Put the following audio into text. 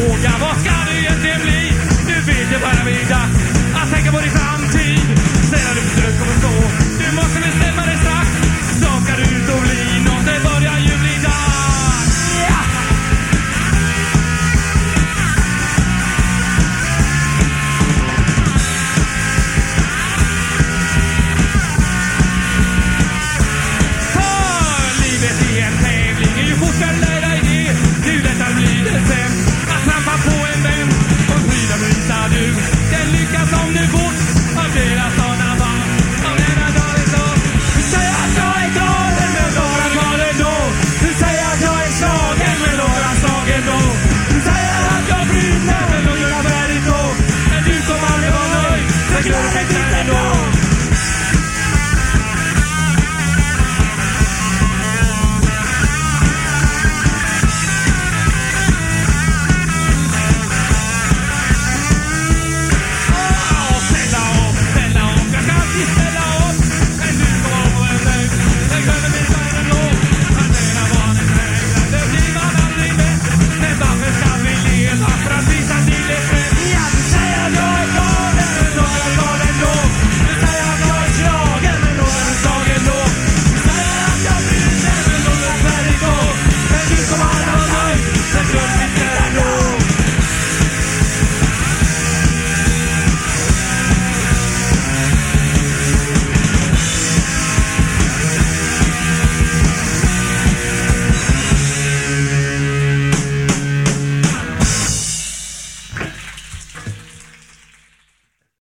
frågar vad ska det egentligen bli? Nu vet jag bara vi dags Good.